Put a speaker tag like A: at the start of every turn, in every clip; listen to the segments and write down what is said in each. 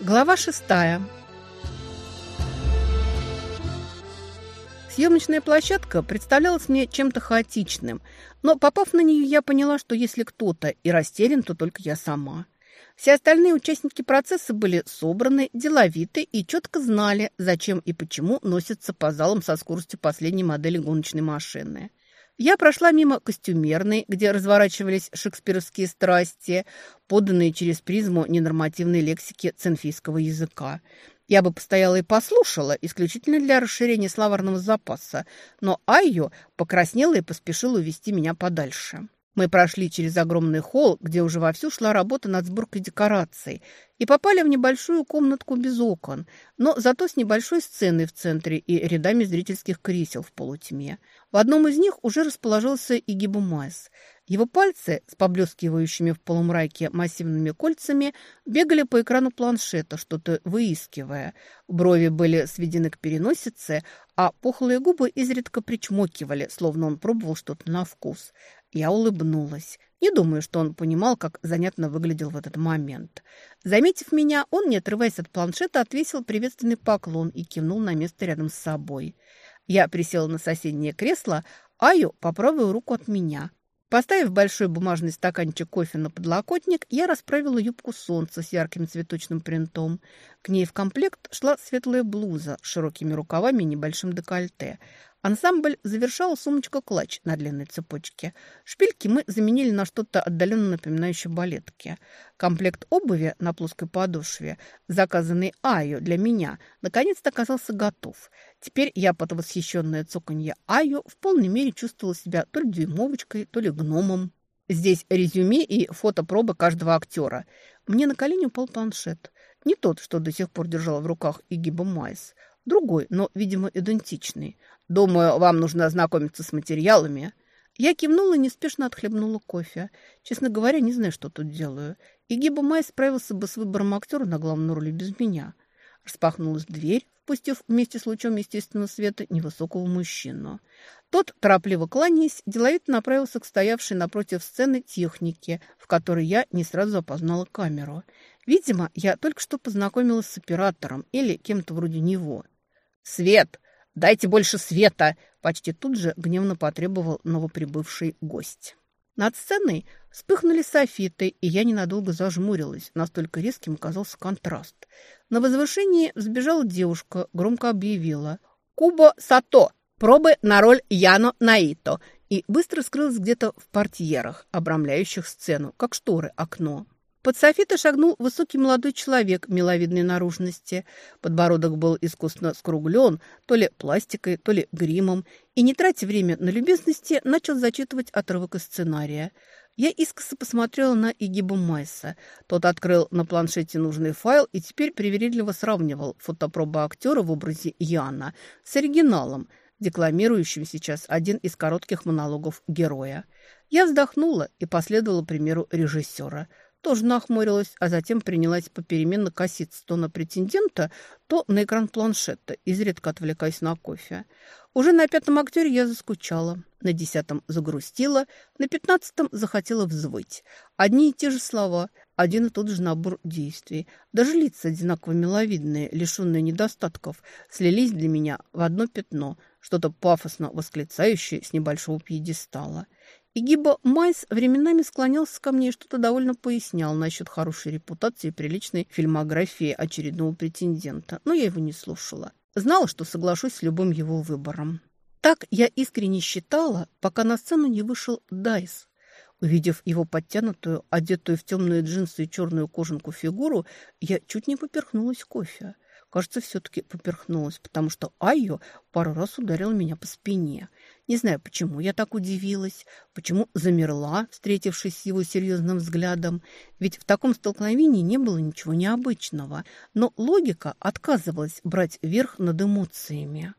A: Глава шестая. Съемочная площадка представлялась мне чем-то хаотичным, но, попав на нее, я поняла, что если кто-то и растерян, то только я сама. Все остальные участники процесса были собраны, деловиты и четко знали, зачем и почему носятся по залам со скоростью последней модели гоночной машины. Я прошла мимо костюмерной, где разворачивались шекспировские страсти, поданные через призму ненормативной лексики ценфийского языка. Я бы постояла и послушала, исключительно для расширения словарного запаса, но Айо покраснела и поспешила увести меня подальше. Мы прошли через огромный холл, где уже вовсю шла работа над сборкой декораций, и попали в небольшую комнатку без окон, но зато с небольшой сценой в центре и рядами зрительских кресел в полутьме. В одном из них уже расположился и Гибумайс. Его пальцы с поблескивающими в полумраке массивными кольцами бегали по экрану планшета, что-то выискивая. Брови были сведены к переносице, а пухлые губы изредка причмокивали, словно он пробовал что-то на вкус. Я улыбнулась. Не думаю, что он понимал, как занятно выглядел в этот момент. Заметив меня, он, не отрываясь от планшета, отвесил приветственный поклон и кивнул на место рядом с собой. Я присела на соседнее кресло, Аю по руку от меня. Поставив большой бумажный стаканчик кофе на подлокотник, я расправила юбку солнца с ярким цветочным принтом. К ней в комплект шла светлая блуза с широкими рукавами и небольшим декольте. Ансамбль завершала сумочка-клатч на длинной цепочке. Шпильки мы заменили на что-то отдаленно напоминающее балетки. Комплект обуви на плоской подошве, заказанный Айо для меня, наконец-то оказался готов. Теперь я под восхищенное цоканье Айо в полной мере чувствовала себя то ли дюймовочкой, то ли гномом. Здесь резюме и фотопробы каждого актера. Мне на колени упал планшет. Не тот, что до сих пор держала в руках Игиба Майс. Другой, но, видимо, идентичный. Думаю, вам нужно ознакомиться с материалами. Я кивнула и неспешно отхлебнула кофе. Честно говоря, не знаю, что тут делаю. И Гиба Май справился бы с выбором актера на главную роль без меня. Распахнулась дверь, впустив вместе с лучом естественного света невысокого мужчину. Тот, торопливо кланяясь, деловито направился к стоявшей напротив сцены технике, в которой я не сразу опознала камеру. Видимо, я только что познакомилась с оператором или кем-то вроде него – «Свет! Дайте больше света!» Почти тут же гневно потребовал новоприбывший гость. Над сценой вспыхнули софиты, и я ненадолго зажмурилась. Настолько резким оказался контраст. На возвышении взбежала девушка, громко объявила «Кубо Сато! Пробы на роль Яно Наито!» и быстро скрылась где-то в портьерах, обрамляющих сцену, как шторы окно. Под софита шагнул высокий молодой человек миловидной наружности. Подбородок был искусно скруглен, то ли пластикой, то ли гримом, и, не тратя время на любезности, начал зачитывать отрывок из сценария. Я искоса посмотрела на Игиба Майса. Тот открыл на планшете нужный файл и теперь привередливо сравнивал фотопроба актера в образе Яна с оригиналом, декламирующим сейчас один из коротких монологов героя. Я вздохнула и последовала примеру режиссера – тоже нахмурилась, а затем принялась попеременно коситься то на претендента, то на экран планшета, изредка отвлекаясь на кофе. Уже на пятом актере я заскучала, на десятом загрустила, на пятнадцатом захотела взвыть. Одни и те же слова, один и тот же набор действий. Даже лица одинаково миловидные, лишенные недостатков, слились для меня в одно пятно, что-то пафосно восклицающее с небольшого пьедестала. И Майс временами склонялся ко мне и что-то довольно пояснял насчет хорошей репутации и приличной фильмографии очередного претендента, но я его не слушала. Знала, что соглашусь с любым его выбором. Так я искренне считала, пока на сцену не вышел Дайс. Увидев его подтянутую, одетую в темные джинсы и черную кожанку фигуру, я чуть не поперхнулась кофе. Кажется, все-таки поперхнулась, потому что Айо пару раз ударила меня по спине. Не знаю, почему я так удивилась, почему замерла, встретившись с его серьезным взглядом. Ведь в таком столкновении не было ничего необычного. Но логика отказывалась брать верх над эмоциями.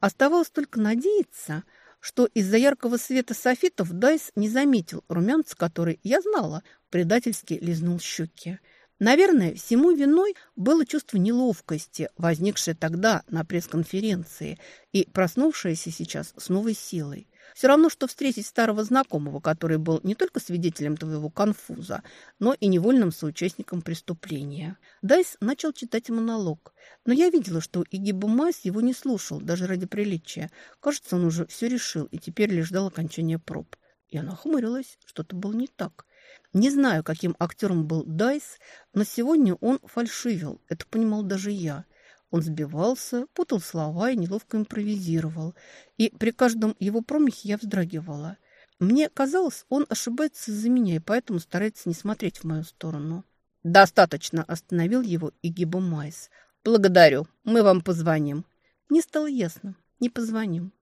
A: Оставалось только надеяться, что из-за яркого света софитов Дайс не заметил румянца, который, я знала, предательски лизнул щеки. Наверное, всему виной было чувство неловкости, возникшее тогда на пресс-конференции и проснувшееся сейчас с новой силой. Все равно, что встретить старого знакомого, который был не только свидетелем твоего конфуза, но и невольным соучастником преступления. Дайс начал читать монолог, но я видела, что Игиба Майс его не слушал, даже ради приличия. Кажется, он уже все решил и теперь лишь ждал окончания проб. Я нахмурилась, что-то было не так. Не знаю, каким актером был Дайс, но сегодня он фальшивил, это понимала даже я. Он сбивался, путал слова и неловко импровизировал. И при каждом его промахе я вздрагивала. Мне казалось, он ошибается из-за меня, и поэтому старается не смотреть в мою сторону. «Достаточно!» – остановил его Игиба Майс. «Благодарю. Мы вам позвоним». Мне стало ясно. Не позвоним.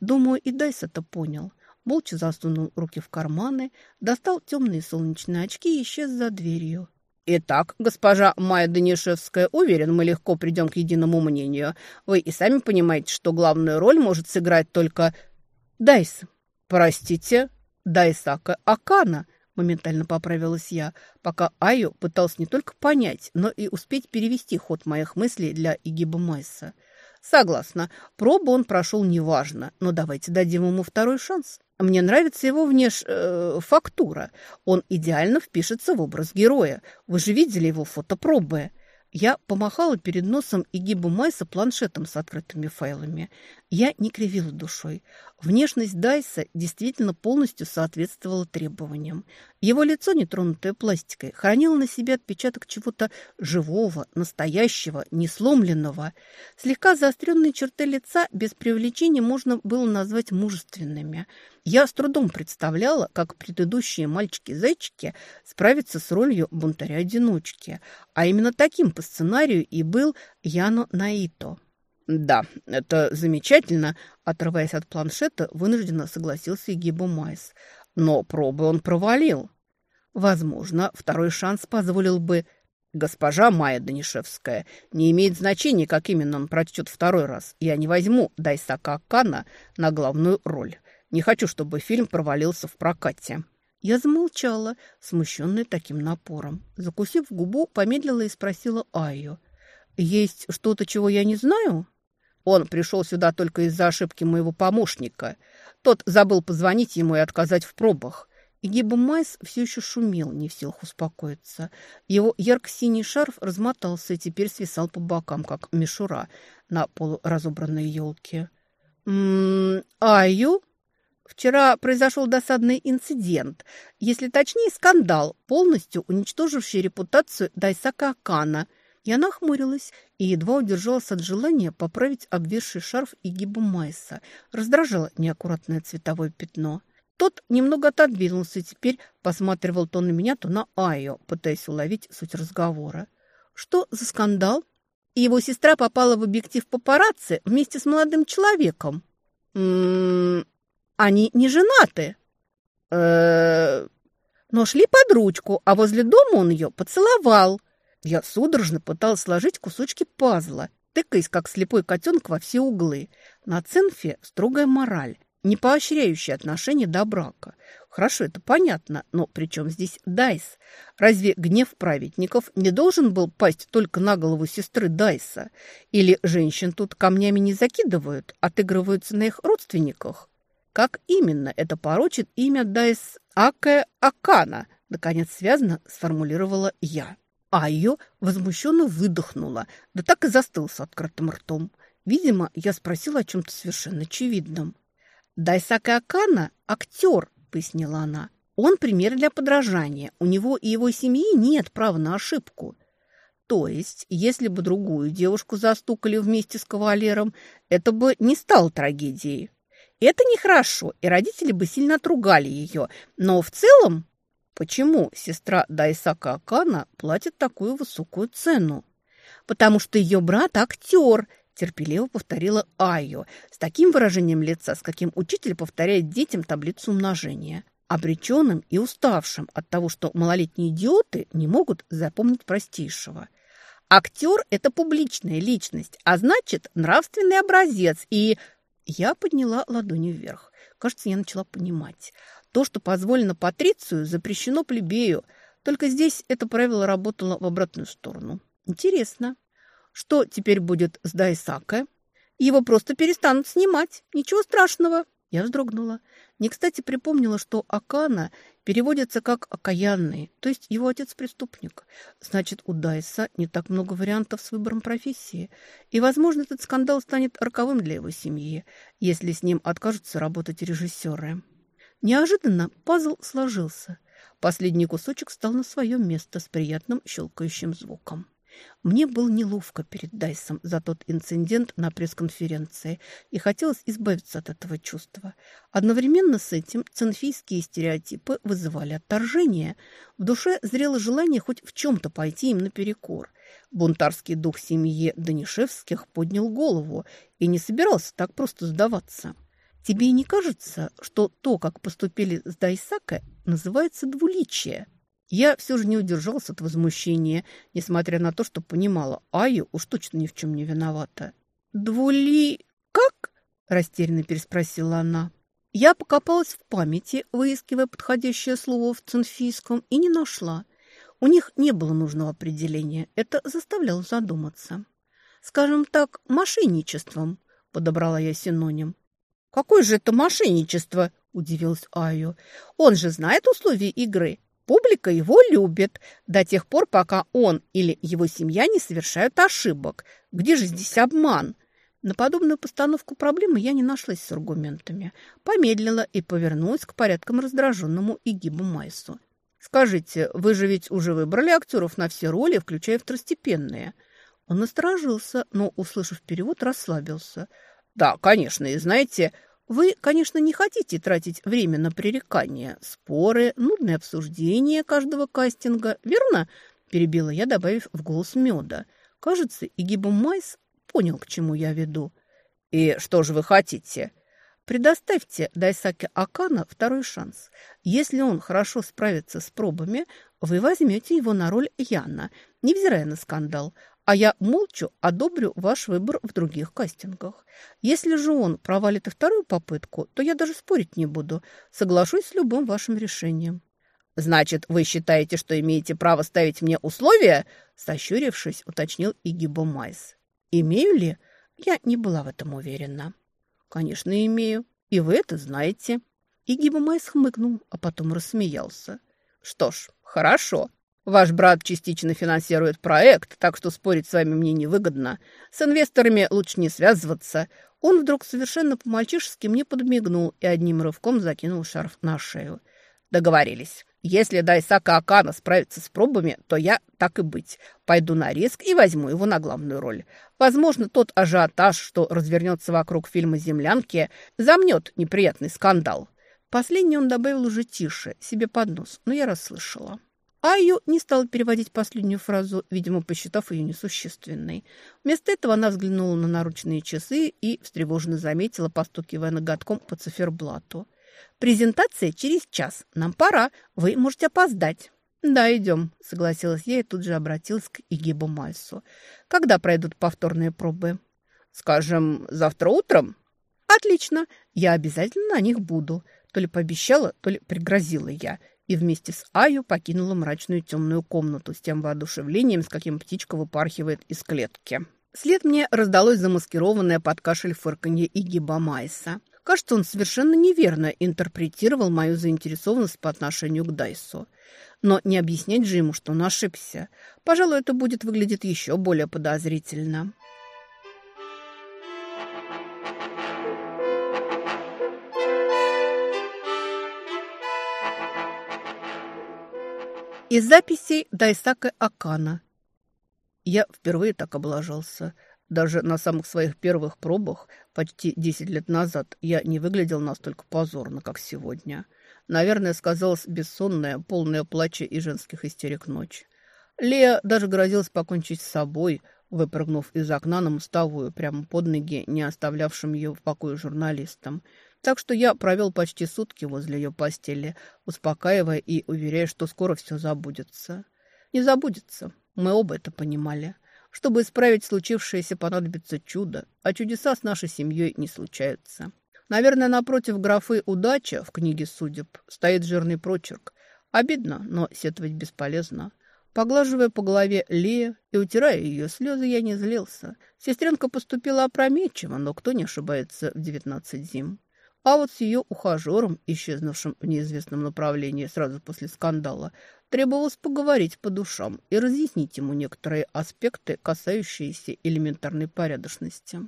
A: Думаю, и Дайс это понял молча засунул руки в карманы, достал темные солнечные очки и исчез за дверью. «Итак, госпожа Майя Данишевская, уверен, мы легко придем к единому мнению. Вы и сами понимаете, что главную роль может сыграть только Дайс. Простите, Дайсака Акана», – моментально поправилась я, пока Айо пытался не только понять, но и успеть перевести ход моих мыслей для Игиба Майса. «Согласна, пробу он прошел неважно, но давайте дадим ему второй шанс». Мне нравится его внеш... Э, фактура. Он идеально впишется в образ героя. Вы же видели его фотопробы. Я помахала перед носом и гибу Майса планшетом с открытыми файлами. Я не кривила душой. Внешность Дайса действительно полностью соответствовала требованиям. Его лицо, нетронутое пластикой, хранило на себе отпечаток чего-то живого, настоящего, несломленного. Слегка заостренные черты лица без привлечения можно было назвать мужественными – я с трудом представляла, как предыдущие мальчики-зайчики справятся с ролью бунтаря-одиночки, а именно таким по сценарию и был Яно Наито. «Да, это замечательно», – отрываясь от планшета, вынужденно согласился Гибо Майс. «Но пробы он провалил. Возможно, второй шанс позволил бы...» «Госпожа Майя Данишевская, не имеет значения, как именно он прочтет второй раз. Я не возьму Дайсака Кана на главную роль. Не хочу, чтобы фильм провалился в прокате». Я замолчала, смущенная таким напором. Закусив губу, помедлила и спросила Айю. «Есть что-то, чего я не знаю?» Он пришел сюда только из-за ошибки моего помощника. Тот забыл позвонить ему и отказать в пробах. И Гиба Майс все еще шумел, не в силах успокоиться. Его ярко-синий шарф размотался и теперь свисал по бокам, как мишура на полуразобранной елке. «М-м, Айю?» Вчера произошел досадный инцидент, если точнее скандал, полностью уничтоживший репутацию Дайсака Акана. Я нахмурилась и едва удержалась от желания поправить обвисший шарф и гибу Майса. Раздражало неаккуратное цветовое пятно. Тот немного отодвинулся и теперь посматривал то на меня, то на Айо, пытаясь уловить суть разговора. «Что за скандал?» его сестра попала в объектив папарацци вместе с молодым человеком. «М «М-м, -м, они не женаты. Но шли под ручку, а возле дома он ее поцеловал. Я судорожно пыталась сложить кусочки пазла, тыкаясь, как слепой котенок, во все углы. На Ценфе строгая мораль, не поощряющая отношения до брака. Хорошо, это понятно, но при чем здесь Дайс? Разве гнев праведников не должен был пасть только на голову сестры Дайса? Или женщин тут камнями не закидывают, отыгрываются на их родственниках? Как именно это порочит имя Дайс Аке Акана, наконец связно сформулировала я. А ее возмущенно выдохнула, да так и застыл с открытым ртом. Видимо, я спросила о чем-то совершенно очевидном. «Дайсака Акана – актер», – пояснила она. «Он пример для подражания. У него и его семьи нет права на ошибку. То есть, если бы другую девушку застукали вместе с кавалером, это бы не стало трагедией. Это нехорошо, и родители бы сильно отругали ее. Но в целом, почему сестра Дайсака Акана платит такую высокую цену? Потому что ее брат актер, терпеливо повторила Айо, с таким выражением лица, с каким учитель повторяет детям таблицу умножения обреченным и уставшим от того, что малолетние идиоты не могут запомнить простейшего. Актер – это публичная личность, а значит, нравственный образец и я подняла ладони вверх. Кажется, я начала понимать. То, что позволено Патрицию, запрещено плебею. Только здесь это правило работало в обратную сторону. Интересно, что теперь будет с Дайсаке? Его просто перестанут снимать. Ничего страшного. Я вздрогнула. Не кстати припомнила, что Акана переводится как «окаянный», то есть его отец преступник. Значит, у Дайса не так много вариантов с выбором профессии. И, возможно, этот скандал станет роковым для его семьи, если с ним откажутся работать режиссеры. Неожиданно пазл сложился. Последний кусочек стал на свое место с приятным щелкающим звуком. Мне было неловко перед Дайсом за тот инцидент на пресс-конференции, и хотелось избавиться от этого чувства. Одновременно с этим цинфийские стереотипы вызывали отторжение. В душе зрело желание хоть в чем-то пойти им наперекор. Бунтарский дух семьи Данишевских поднял голову и не собирался так просто сдаваться. «Тебе не кажется, что то, как поступили с Дайсака, называется двуличие?» Я все же не удержался от возмущения, несмотря на то, что понимала, Аю уж точно ни в чем не виновата. «Двули... как?» – растерянно переспросила она. Я покопалась в памяти, выискивая подходящее слово в цинфийском, и не нашла. У них не было нужного определения. Это заставляло задуматься. «Скажем так, мошенничеством», – подобрала я синоним. «Какое же это мошенничество?» – удивилась Аю. «Он же знает условия игры. Публика его любит до тех пор, пока он или его семья не совершают ошибок. Где же здесь обман? На подобную постановку проблемы я не нашлась с аргументами. Помедлила и повернулась к порядкам раздраженному Игибу Майсу. «Скажите, вы же ведь уже выбрали актеров на все роли, включая второстепенные?» Он насторожился, но, услышав перевод, расслабился. «Да, конечно, и знаете, вы, конечно, не хотите тратить время на пререкания, споры, нудное обсуждение каждого кастинга, верно?» Перебила я, добавив в голос меда. Кажется, Игиба Майс понял, к чему я веду. «И что же вы хотите?» Предоставьте Дайсаке Акана второй шанс. Если он хорошо справится с пробами, вы возьмете его на роль Яна, невзирая на скандал а я молча одобрю ваш выбор в других кастингах. Если же он провалит и вторую попытку, то я даже спорить не буду, соглашусь с любым вашим решением». «Значит, вы считаете, что имеете право ставить мне условия?» Сощурившись, уточнил Игибо Майс. «Имею ли?» Я не была в этом уверена. «Конечно, имею. И вы это знаете». Игибо Майс хмыкнул, а потом рассмеялся. «Что ж, хорошо. Ваш брат частично финансирует проект, так что спорить с вами мне невыгодно. С инвесторами лучше не связываться. Он вдруг совершенно по-мальчишески мне подмигнул и одним рывком закинул шарф на шею. Договорились. Если Дайсака Акана справится с пробами, то я, так и быть, пойду на риск и возьму его на главную роль. Возможно, тот ажиотаж, что развернется вокруг фильма «Землянки», замнет неприятный скандал. Последний он добавил уже тише, себе под нос, но я расслышала. Айю не стала переводить последнюю фразу, видимо, посчитав ее несущественной. Вместо этого она взглянула на наручные часы и встревоженно заметила, постукивая ноготком по циферблату. «Презентация через час. Нам пора. Вы можете опоздать». «Да, идем», — согласилась я и тут же обратилась к Игибу Майсу. «Когда пройдут повторные пробы?» «Скажем, завтра утром?» «Отлично. Я обязательно на них буду». То ли пообещала, то ли пригрозила я — и вместе с Аю покинула мрачную темную комнату с тем воодушевлением, с каким птичка выпархивает из клетки. След мне раздалось замаскированное под кашель фырканье Игиба Майса. Кажется, он совершенно неверно интерпретировал мою заинтересованность по отношению к Дайсу. Но не объяснять же ему, что он ошибся. Пожалуй, это будет выглядеть еще более подозрительно. Из записей Дайсака Акана. Я впервые так облажался. Даже на самых своих первых пробах, почти 10 лет назад, я не выглядел настолько позорно, как сегодня. Наверное, сказалась бессонная, полная плача и женских истерик ночь. Лея даже грозилась покончить с собой, выпрыгнув из окна на мостовую прямо под ноги, не оставлявшим ее в покое журналистам – так что я провел почти сутки возле ее постели, успокаивая и уверяя, что скоро все забудется. Не забудется, мы оба это понимали. Чтобы исправить случившееся, понадобится чудо, а чудеса с нашей семьей не случаются. Наверное, напротив графы «Удача» в книге судеб стоит жирный прочерк. Обидно, но сетовать бесполезно. Поглаживая по голове Лея и утирая ее слезы, я не злился. Сестренка поступила опрометчиво, но кто не ошибается в девятнадцать зим. А вот с ее ухажером, исчезнувшим в неизвестном направлении сразу после скандала, требовалось поговорить по душам и разъяснить ему некоторые аспекты, касающиеся элементарной порядочности.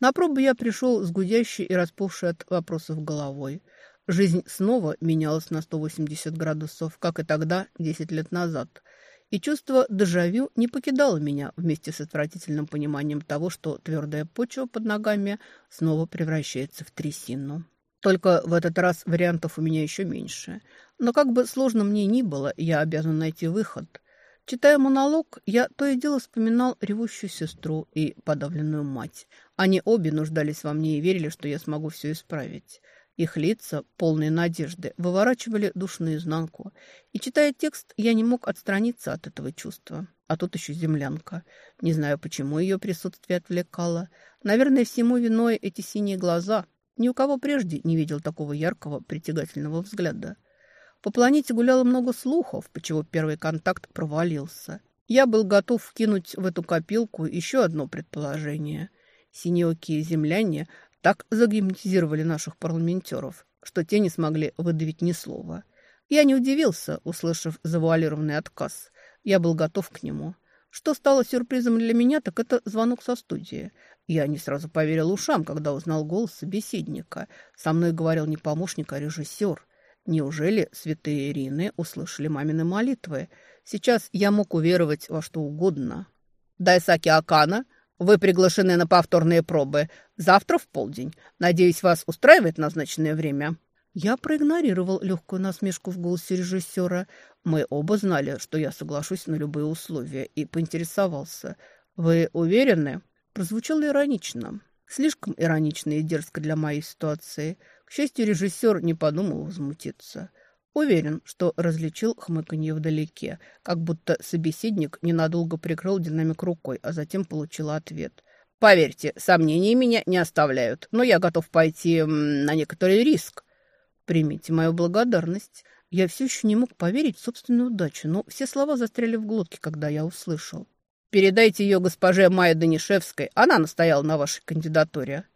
A: На пробу я пришел с гудящей и распухшей от вопросов головой. Жизнь снова менялась на 180 градусов, как и тогда, 10 лет назад. И чувство дежавю не покидало меня вместе с отвратительным пониманием того, что твердая почва под ногами снова превращается в трясину. Только в этот раз вариантов у меня еще меньше. Но как бы сложно мне ни было, я обязан найти выход. Читая монолог, я то и дело вспоминал ревущую сестру и подавленную мать. Они обе нуждались во мне и верили, что я смогу все исправить. Их лица, полные надежды, выворачивали душ наизнанку. И, читая текст, я не мог отстраниться от этого чувства. А тут еще землянка. Не знаю, почему ее присутствие отвлекало. Наверное, всему виной эти синие глаза. Ни у кого прежде не видел такого яркого, притягательного взгляда. По планете гуляло много слухов, почему первый контакт провалился. Я был готов вкинуть в эту копилку еще одно предположение. Синеокие земляне так загипнотизировали наших парламентеров, что те не смогли выдавить ни слова. Я не удивился, услышав завуалированный отказ. Я был готов к нему. Что стало сюрпризом для меня, так это звонок со студии. Я не сразу поверил ушам, когда узнал голос собеседника. Со мной говорил не помощник, а режиссер. Неужели святые Ирины услышали мамины молитвы? Сейчас я мог уверовать во что угодно. «Дайсаки Акана, вы приглашены на повторные пробы. Завтра в полдень. Надеюсь, вас устраивает назначенное время?» Я проигнорировал легкую насмешку в голосе режиссера. Мы оба знали, что я соглашусь на любые условия, и поинтересовался. «Вы уверены?» Прозвучало иронично. Слишком иронично и дерзко для моей ситуации. К счастью, режиссер не подумал возмутиться. Уверен, что различил хмыканье вдалеке, как будто собеседник ненадолго прикрыл динамик рукой, а затем получил ответ. «Поверьте, сомнения меня не оставляют, но я готов пойти на некоторый риск». «Примите мою благодарность». Я все еще не мог поверить в собственную удачу, но все слова застряли в глотке, когда я услышал. «Передайте ее госпоже Майе Данишевской, она настояла на вашей кандидатуре».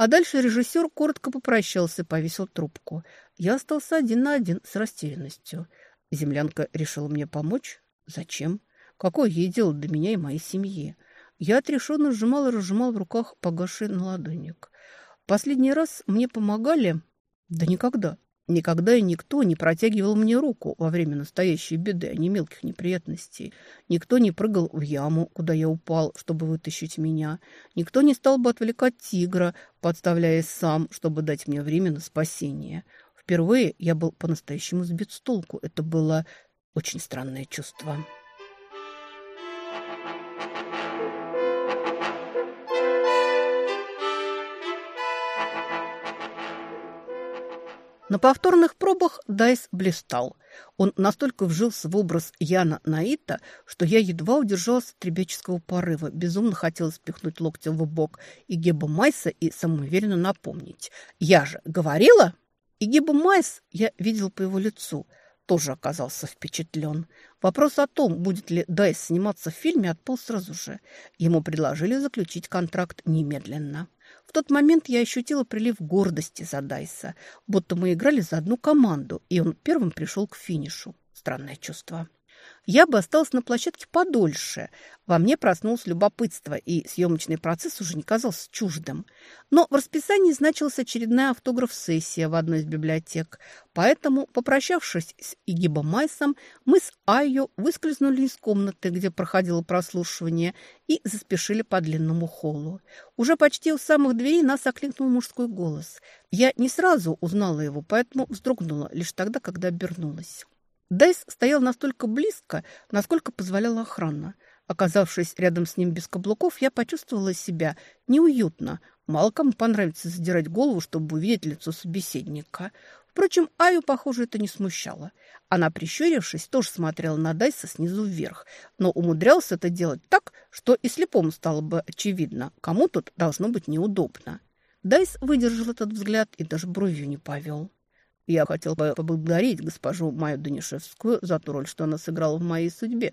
A: А дальше режиссер коротко попрощался, повесил трубку. Я остался один на один с растерянностью. Землянка решила мне помочь? Зачем? Какое ей дело до меня и моей семьи? Я отрешенно сжимал и разжимал в руках погасший наладонник. Последний раз мне помогали... Да никогда. Никогда и никто не протягивал мне руку во время настоящей беды, а не мелких неприятностей. Никто не прыгал в яму, куда я упал, чтобы вытащить меня. Никто не стал бы отвлекать тигра, подставляясь сам, чтобы дать мне время на спасение. Впервые я был по-настоящему сбит с толку. Это было очень странное чувство. На повторных пробах Дайс блистал. Он настолько вжился в образ Яна Наита, что я едва удержалась от ребяческого порыва. Безумно хотелось пихнуть локтем в бок Игиба Майса и самоуверенно напомнить. «Я же говорила!» Игиба Майс, я видела по его лицу, тоже оказался впечатлен. Вопрос о том, будет ли Дайс сниматься в фильме, отпал сразу же. Ему предложили заключить контракт немедленно. В тот момент я ощутила прилив гордости за Дайса, будто мы играли за одну команду, и он первым пришел к финишу. Странное чувство я бы осталась на площадке подольше. Во мне проснулось любопытство, и съемочный процесс уже не казался чуждым. Но в расписании значилась очередная автограф-сессия в одной из библиотек. Поэтому, попрощавшись с Игибом Майсом, мы с Айо выскользнули из комнаты, где проходило прослушивание, и заспешили по длинному холлу. Уже почти у самых дверей нас окликнул мужской голос. Я не сразу узнала его, поэтому вздрогнула лишь тогда, когда обернулась. Дайс стоял настолько близко, насколько позволяла охрана. Оказавшись рядом с ним без каблуков, я почувствовала себя неуютно. Мало кому понравится задирать голову, чтобы увидеть лицо собеседника. Впрочем, Аю, похоже, это не смущало. Она, прищурившись, тоже смотрела на Дайса снизу вверх, но умудрялась это делать так, что и слепому стало бы очевидно, кому тут должно быть неудобно. Дайс выдержал этот взгляд и даже бровью не повел. Я хотел бы поблагодарить госпожу Майю Данишевскую за ту роль, что она сыграла в моей судьбе.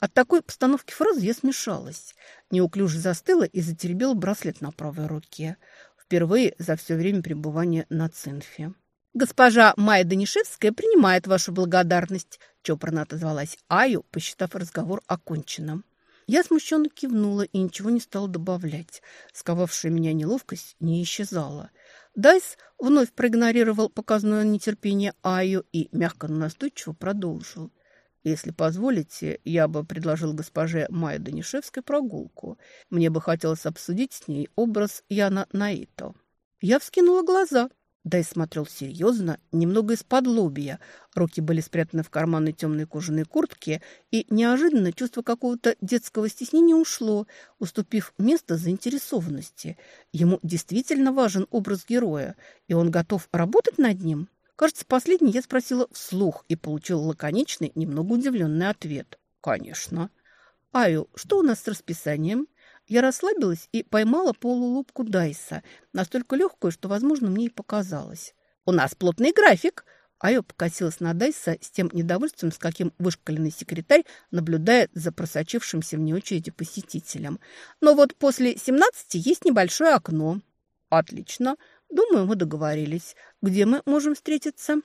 A: От такой постановки фразы я смешалась. Неуклюже застыла и затеребила браслет на правой руке. Впервые за все время пребывания на цинфе. «Госпожа Майя Данишевская принимает вашу благодарность», – чопорно отозвалась Аю, посчитав разговор оконченным. Я смущенно кивнула и ничего не стала добавлять. Сковавшая меня неловкость не исчезала. Дайс вновь проигнорировал показанное нетерпение Аю и мягко, но настойчиво продолжил. «Если позволите, я бы предложил госпоже Майе Данишевской прогулку. Мне бы хотелось обсудить с ней образ Яна Наито». Я вскинула глаза – Дай смотрел серьезно, немного из-под лобья. Руки были спрятаны в карманы темной кожаной куртки, и неожиданно чувство какого-то детского стеснения ушло, уступив место заинтересованности. Ему действительно важен образ героя, и он готов работать над ним. Кажется, последний я спросила вслух и получила лаконичный, немного удивленный ответ. «Конечно». «Аю, что у нас с расписанием?» Я расслабилась и поймала полулупку Дайса, настолько легкую, что, возможно, мне и показалось. «У нас плотный график!» Айо покосилась на Дайса с тем недовольствием, с каким вышкаленный секретарь наблюдает за просочившимся в очереди посетителем. «Но вот после 17 есть небольшое окно». «Отлично. Думаю, мы договорились. Где мы можем встретиться?»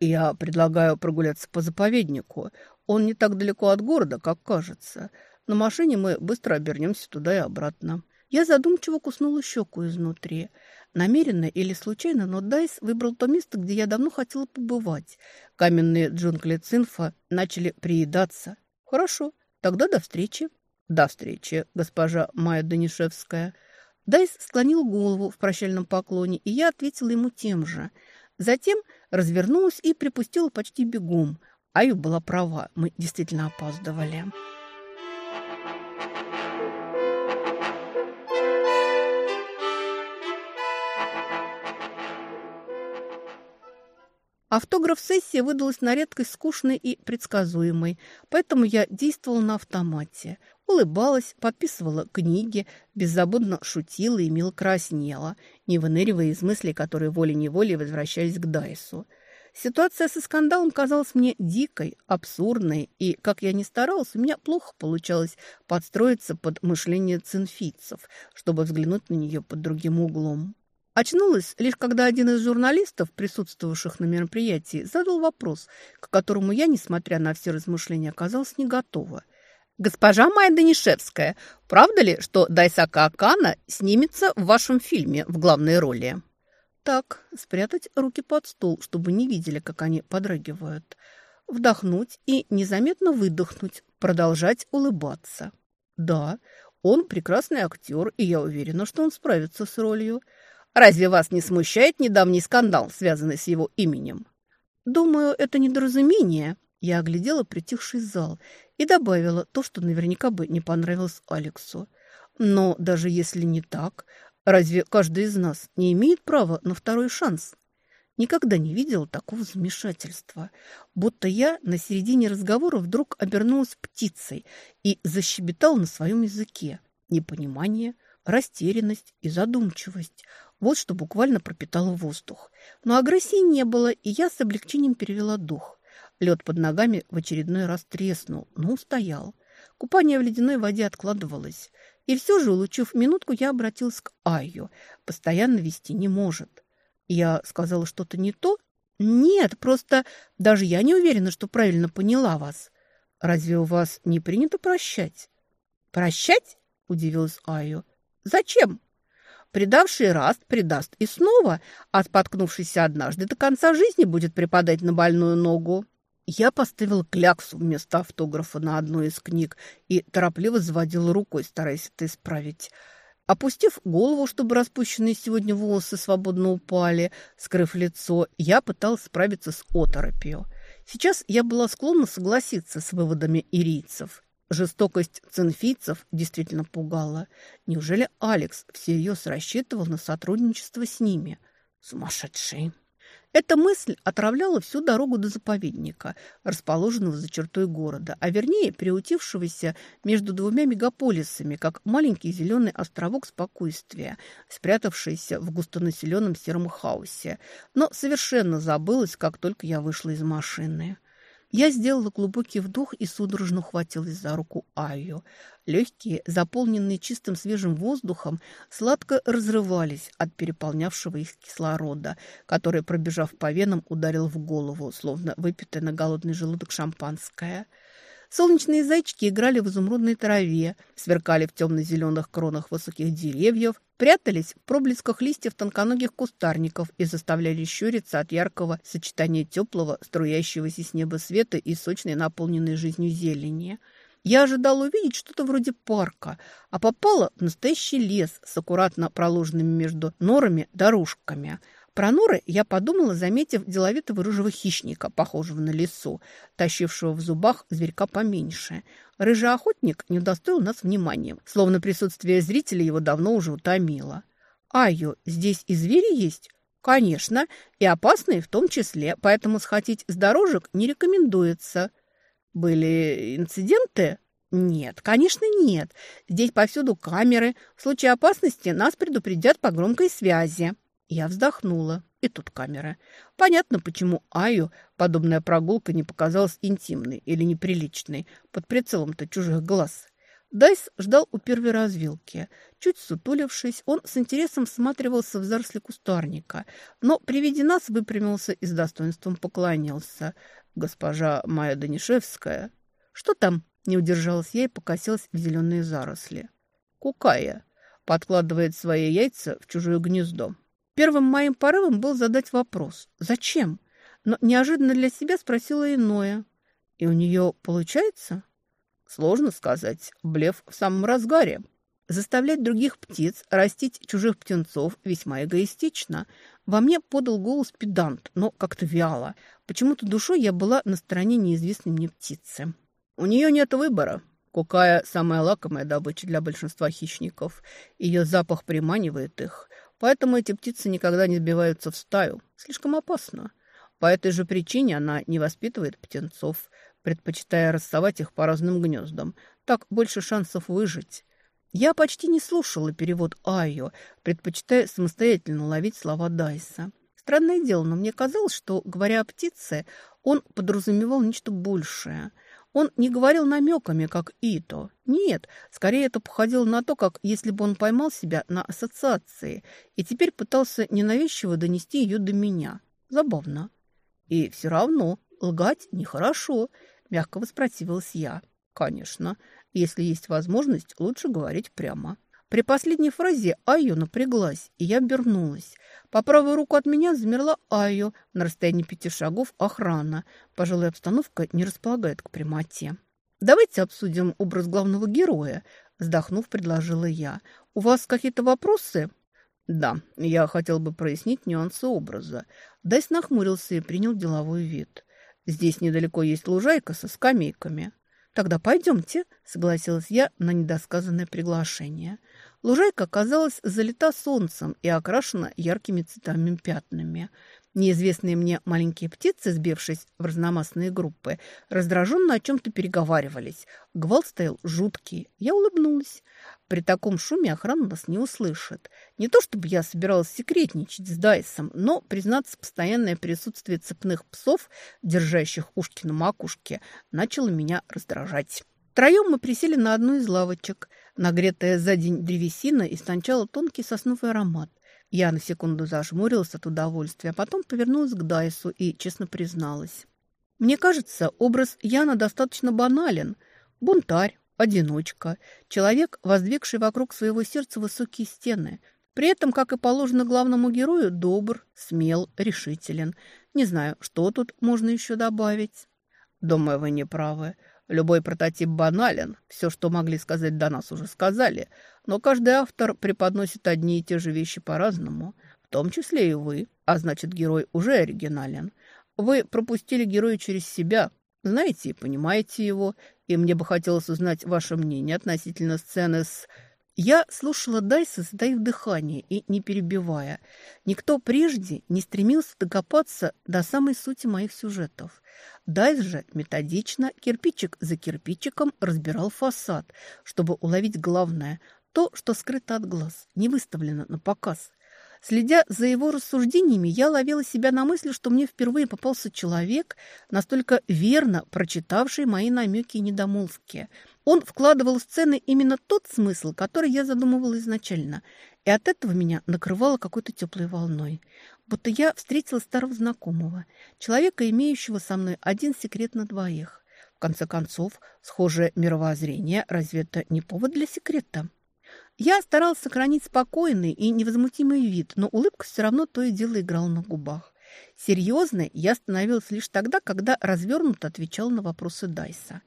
A: «Я предлагаю прогуляться по заповеднику. Он не так далеко от города, как кажется. На машине мы быстро обернемся туда и обратно. Я задумчиво куснула щеку изнутри. Намеренно или случайно, но Дайс выбрал то место, где я давно хотела побывать. Каменные джунгли Цинфа начали приедаться. Хорошо, тогда до встречи. До встречи, госпожа Майя Данишевская. Дайс склонил голову в прощальном поклоне, и я ответила ему тем же. Затем развернулась и припустила почти бегом. Аю была права, мы действительно опаздывали. Автограф-сессия выдалась на редкость скучной и предсказуемой, поэтому я действовала на автомате. Улыбалась, подписывала книги, беззаботно шутила и мило краснела, не выныривая из мыслей, которые волей-неволей возвращались к Дайсу. Ситуация со скандалом казалась мне дикой, абсурдной, и, как я ни старалась, у меня плохо получалось подстроиться под мышление цинфийцев, чтобы взглянуть на нее под другим углом. Очнулась лишь когда один из журналистов, присутствовавших на мероприятии, задал вопрос, к которому я, несмотря на все размышления, оказалась не готова. «Госпожа Майя Данишевская, правда ли, что Дайсака Акана снимется в вашем фильме в главной роли?» «Так, спрятать руки под стол, чтобы не видели, как они подрагивают. Вдохнуть и незаметно выдохнуть, продолжать улыбаться. Да, он прекрасный актер, и я уверена, что он справится с ролью». Разве вас не смущает недавний скандал, связанный с его именем? Думаю, это недоразумение. Я оглядела притихший зал и добавила то, что наверняка бы не понравилось Алексу. Но даже если не так, разве каждый из нас не имеет права на второй шанс? Никогда не видела такого замешательства. Будто я на середине разговора вдруг обернулась птицей и защебетала на своем языке. Непонимание, растерянность и задумчивость. Вот что буквально пропитало воздух. Но агрессии не было, и я с облегчением перевела дух. Лед под ногами в очередной раз треснул, но устоял. Купание в ледяной воде откладывалось. И все же, улучив минутку, я обратилась к Айю. Постоянно вести не может. Я сказала что-то не то? Нет, просто даже я не уверена, что правильно поняла вас. Разве у вас не принято прощать? Прощать? Удивилась Айю. Зачем? Предавший раз предаст и снова, а споткнувшийся однажды до конца жизни будет припадать на больную ногу. Я поставил кляксу вместо автографа на одной из книг и торопливо заводил рукой, стараясь это исправить. Опустив голову, чтобы распущенные сегодня волосы свободно упали, скрыв лицо, я пытался справиться с оторопью. Сейчас я была склонна согласиться с выводами ирийцев. Жестокость цинфийцев действительно пугала. Неужели Алекс всерьез рассчитывал на сотрудничество с ними? Сумасшедший. Эта мысль отравляла всю дорогу до заповедника, расположенного за чертой города, а вернее приутившегося между двумя мегаполисами, как маленький зеленый островок спокойствия, спрятавшийся в густонаселенном сером хаосе. Но совершенно забылась, как только я вышла из машины. Я сделала глубокий вдох и судорожно ухватилась за руку Айо. Легкие, заполненные чистым свежим воздухом, сладко разрывались от переполнявшего их кислорода, который, пробежав по венам, ударил в голову, словно выпитое на голодный желудок шампанское – Солнечные зайчики играли в изумрудной траве, сверкали в темно-зеленых кронах высоких деревьев, прятались в проблесках листьев тонконогих кустарников и заставляли щуриться от яркого сочетания теплого, струящегося с неба света и сочной, наполненной жизнью зелени. Я ожидала увидеть что-то вроде парка, а попала в настоящий лес с аккуратно проложенными между норами дорожками – про норы я подумала, заметив деловитого рыжего хищника, похожего на лису, тащившего в зубах зверька поменьше. Рыжий охотник не удостоил нас вниманием, словно присутствие зрителя его давно уже утомило. «Айо, здесь и звери есть?» «Конечно, и опасные в том числе, поэтому схватить с дорожек не рекомендуется». «Были инциденты?» «Нет, конечно, нет. Здесь повсюду камеры. В случае опасности нас предупредят по громкой связи». Я вздохнула. И тут камера. Понятно, почему Аю подобная прогулка не показалась интимной или неприличной под прицелом-то чужих глаз. Дайс ждал у первой развилки. Чуть сутулившись, он с интересом всматривался в заросли кустарника, но при виде нас выпрямился и с достоинством поклонился. «Госпожа Майя Данишевская». «Что там?» – не удержалась я и покосилась в зеленые заросли. «Кукая» подкладывает свои яйца в чужое гнездо. Первым моим порывом был задать вопрос «Зачем?», но неожиданно для себя спросила иное. «И у нее получается?» Сложно сказать. Блеф в самом разгаре. Заставлять других птиц растить чужих птенцов весьма эгоистично. Во мне подал голос педант, но как-то вяло. Почему-то душой я была на стороне неизвестной мне птицы. У нее нет выбора. Кукая – самая лакомая добыча для большинства хищников. Ее запах приманивает их. Поэтому эти птицы никогда не сбиваются в стаю. Слишком опасно. По этой же причине она не воспитывает птенцов, предпочитая расставать их по разным гнездам. Так больше шансов выжить. Я почти не слушала перевод Айо, предпочитая самостоятельно ловить слова Дайса. Странное дело, но мне казалось, что, говоря о птице, он подразумевал нечто большее – он не говорил намеками, как Ито. Нет, скорее это походило на то, как если бы он поймал себя на ассоциации и теперь пытался ненавязчиво донести ее до меня. Забавно. И все равно лгать нехорошо, мягко воспротивилась я. Конечно, если есть возможность, лучше говорить прямо. При последней фразе Айо напряглась, и я обернулась. По правую руку от меня замерла Айо, на расстоянии пяти шагов охрана. Пожалуй, обстановка не располагает к прямоте. «Давайте обсудим образ главного героя», – вздохнув, предложила я. «У вас какие-то вопросы?» «Да, я хотел бы прояснить нюансы образа». Дайс нахмурился и принял деловой вид. «Здесь недалеко есть лужайка со скамейками». «Тогда пойдемте», — согласилась я на недосказанное приглашение. Лужайка оказалась залита солнцем и окрашена яркими цветами пятнами. Неизвестные мне маленькие птицы, сбившись в разномастные группы, раздраженно о чем-то переговаривались. Гвал стоял жуткий. Я улыбнулась. При таком шуме охрана нас не услышит. Не то чтобы я собиралась секретничать с Дайсом, но, признаться, постоянное присутствие цепных псов, держащих ушки на макушке, начало меня раздражать. Втроем мы присели на одну из лавочек. Нагретая за день древесина истончала тонкий сосновый аромат. Я на секунду зажмурилась от удовольствия, а потом повернулась к Дайсу и честно призналась. Мне кажется, образ Яна достаточно банален. Бунтарь, одиночка, человек, воздвигший вокруг своего сердца высокие стены. При этом, как и положено главному герою, добр, смел, решителен. Не знаю, что тут можно еще добавить. Думаю, вы не правы. Любой прототип банален, все, что могли сказать до нас, уже сказали, но каждый автор преподносит одни и те же вещи по-разному, в том числе и вы, а значит, герой уже оригинален. Вы пропустили героя через себя, знаете и понимаете его, и мне бы хотелось узнать ваше мнение относительно сцены с... Я слушала Дайса, затаив дыхание и не перебивая. Никто прежде не стремился докопаться до самой сути моих сюжетов. Дайс же методично, кирпичик за кирпичиком разбирал фасад, чтобы уловить главное – то, что скрыто от глаз, не выставлено на показ. Следя за его рассуждениями, я ловила себя на мысли, что мне впервые попался человек, настолько верно прочитавший мои намеки и недомолвки. Он вкладывал в сцены именно тот смысл, который я задумывала изначально, и от этого меня накрывало какой-то теплой волной. Будто я встретила старого знакомого, человека, имеющего со мной один секрет на двоих. В конце концов, схожее мировоззрение, разве это не повод для секрета? Я старался сохранить спокойный и невозмутимый вид, но улыбка все равно то и дело играла на губах. Серьезной я становилась лишь тогда, когда развернуто отвечал на вопросы Дайса,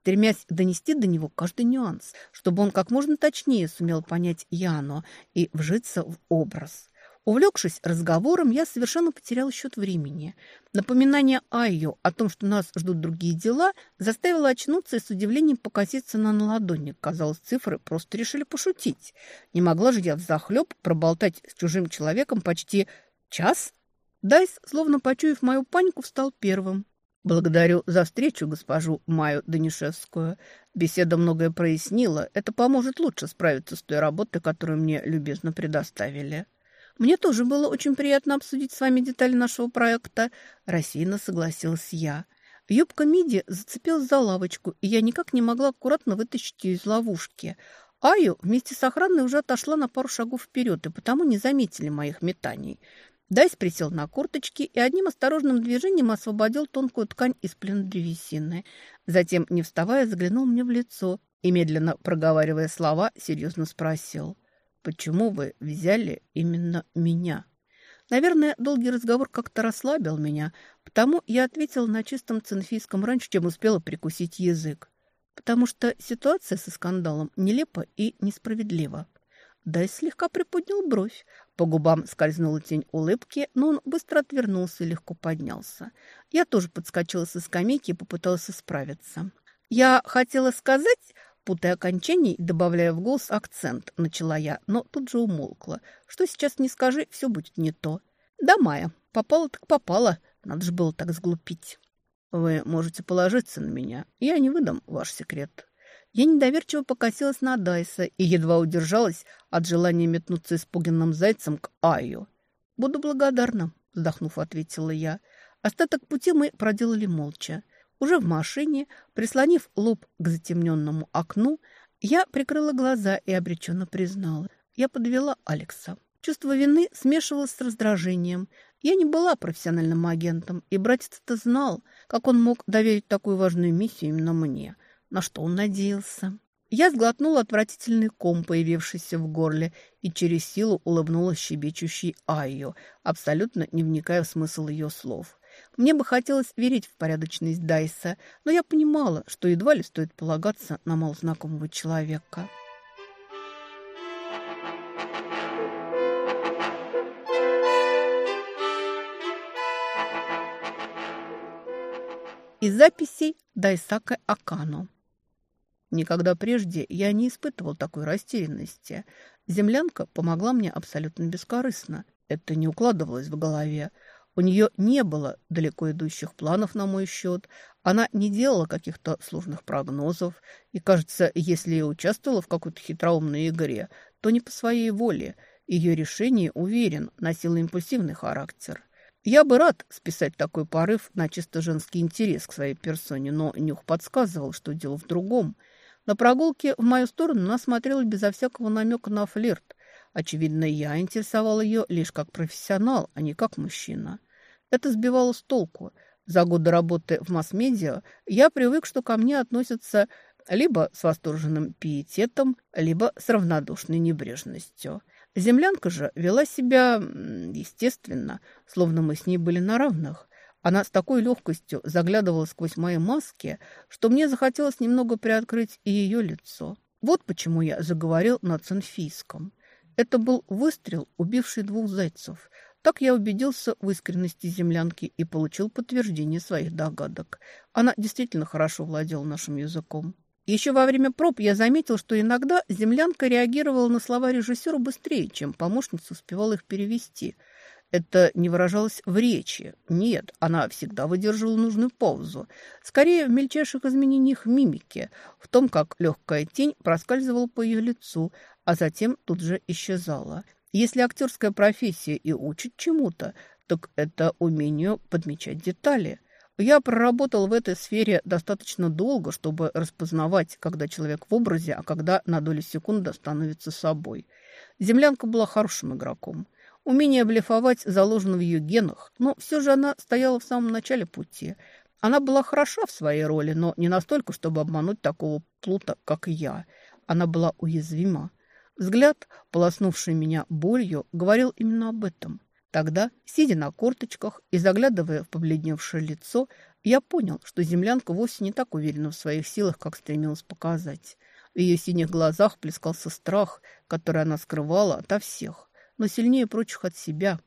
A: стремясь донести до него каждый нюанс, чтобы он как можно точнее сумел понять Яну и вжиться в образ. Увлекшись разговором, я совершенно потерял счет времени. Напоминание Айо о том, что нас ждут другие дела, заставило очнуться и с удивлением покоситься на наладонник. Казалось, цифры просто решили пошутить. Не могла же я взахлеб проболтать с чужим человеком почти час? Дайс, словно почуяв мою панику, встал первым. «Благодарю за встречу госпожу Маю Данишевскую. Беседа многое прояснила. Это поможет лучше справиться с той работой, которую мне любезно предоставили». «Мне тоже было очень приятно обсудить с вами детали нашего проекта», – рассеянно согласилась я. Юбка Миди зацепилась за лавочку, и я никак не могла аккуратно вытащить ее из ловушки. Аю вместе с охраной уже отошла на пару шагов вперед, и потому не заметили моих метаний. Дайс присел на курточки и одним осторожным движением освободил тонкую ткань из плена древесины. Затем, не вставая, заглянул мне в лицо и, медленно проговаривая слова, серьезно спросил – почему вы взяли именно меня? Наверное, долгий разговор как-то расслабил меня, потому я ответила на чистом цинфийском раньше, чем успела прикусить язык. Потому что ситуация со скандалом нелепа и несправедлива. Дай слегка приподнял бровь. По губам скользнула тень улыбки, но он быстро отвернулся и легко поднялся. Я тоже подскочила со скамейки и попыталась справиться. Я хотела сказать, Путая окончаний, добавляя в голос акцент, начала я, но тут же умолкла. Что сейчас не скажи, все будет не то. Да, Майя, попала так попала. Надо же было так сглупить. Вы можете положиться на меня. Я не выдам ваш секрет. Я недоверчиво покосилась на Дайса и едва удержалась от желания метнуться испуганным зайцем к Аю. «Буду благодарна», — вздохнув, ответила я. Остаток пути мы проделали молча. Уже в машине, прислонив лоб к затемненному окну, я прикрыла глаза и обреченно признала. Я подвела Алекса. Чувство вины смешивалось с раздражением. Я не была профессиональным агентом, и братец-то знал, как он мог доверить такую важную миссию именно мне. На что он надеялся? Я сглотнула отвратительный ком, появившийся в горле, и через силу улыбнулась щебечущей Айо, абсолютно не вникая в смысл ее слов. Мне бы хотелось верить в порядочность Дайса, но я понимала, что едва ли стоит полагаться на малознакомого человека. Из записей Дайсака Акано. Никогда прежде я не испытывал такой растерянности. Землянка помогла мне абсолютно бескорыстно. Это не укладывалось в голове. У нее не было далеко идущих планов на мой счет. Она не делала каких-то сложных прогнозов. И, кажется, если и участвовала в какой-то хитроумной игре, то не по своей воле. Ее решение, уверен, носило импульсивный характер. Я бы рад списать такой порыв на чисто женский интерес к своей персоне, но Нюх подсказывал, что дело в другом. На прогулке в мою сторону она смотрела безо всякого намека на флирт. Очевидно, я интересовал ее лишь как профессионал, а не как мужчина. Это сбивало с толку. За годы работы в масс-медиа я привык, что ко мне относятся либо с восторженным пиететом, либо с равнодушной небрежностью. Землянка же вела себя, естественно, словно мы с ней были на равных. Она с такой легкостью заглядывала сквозь мои маски, что мне захотелось немного приоткрыть и ее лицо. Вот почему я заговорил на цинфийском. Это был выстрел, убивший двух зайцев. Так я убедился в искренности землянки и получил подтверждение своих догадок. Она действительно хорошо владела нашим языком. Еще во время проб я заметил, что иногда землянка реагировала на слова режиссера быстрее, чем помощница успевала их перевести. Это не выражалось в речи. Нет, она всегда выдерживала нужную паузу. Скорее, в мельчайших изменениях мимики, в том, как легкая тень проскальзывала по ее лицу, а затем тут же исчезала. Если актерская профессия и учит чему-то, так это умению подмечать детали – я проработал в этой сфере достаточно долго, чтобы распознавать, когда человек в образе, а когда на долю секунды становится собой. Землянка была хорошим игроком. Умение блефовать заложено в ее генах, но все же она стояла в самом начале пути. Она была хороша в своей роли, но не настолько, чтобы обмануть такого плута, как я. Она была уязвима. Взгляд, полоснувший меня болью, говорил именно об этом. Тогда, сидя на корточках и заглядывая в побледневшее лицо, я понял, что землянка вовсе не так уверена в своих силах, как стремилась показать. В ее синих глазах плескался страх, который она скрывала ото всех, но сильнее прочих от себя.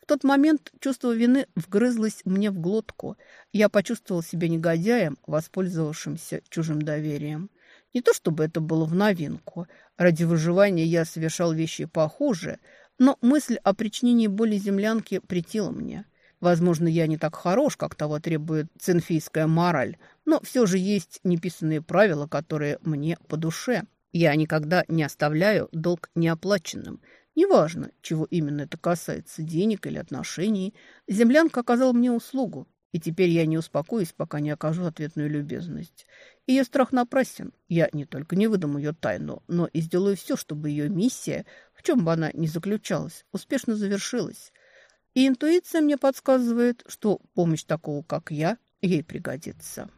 A: В тот момент чувство вины вгрызлось мне в глотку. Я почувствовал себя негодяем, воспользовавшимся чужим доверием. Не то чтобы это было в новинку. Ради выживания я совершал вещи похожие – но мысль о причинении боли землянке претила мне. Возможно, я не так хорош, как того требует цинфийская мораль, но все же есть неписанные правила, которые мне по душе. Я никогда не оставляю долг неоплаченным. Неважно, чего именно это касается, денег или отношений. Землянка оказала мне услугу, и теперь я не успокоюсь, пока не окажу ответную любезность. Ее страх напрасен. Я не только не выдам ее тайну, но и сделаю все, чтобы ее миссия, в чем бы она ни заключалась, успешно завершилась. И интуиция мне подсказывает, что помощь такого, как я, ей пригодится».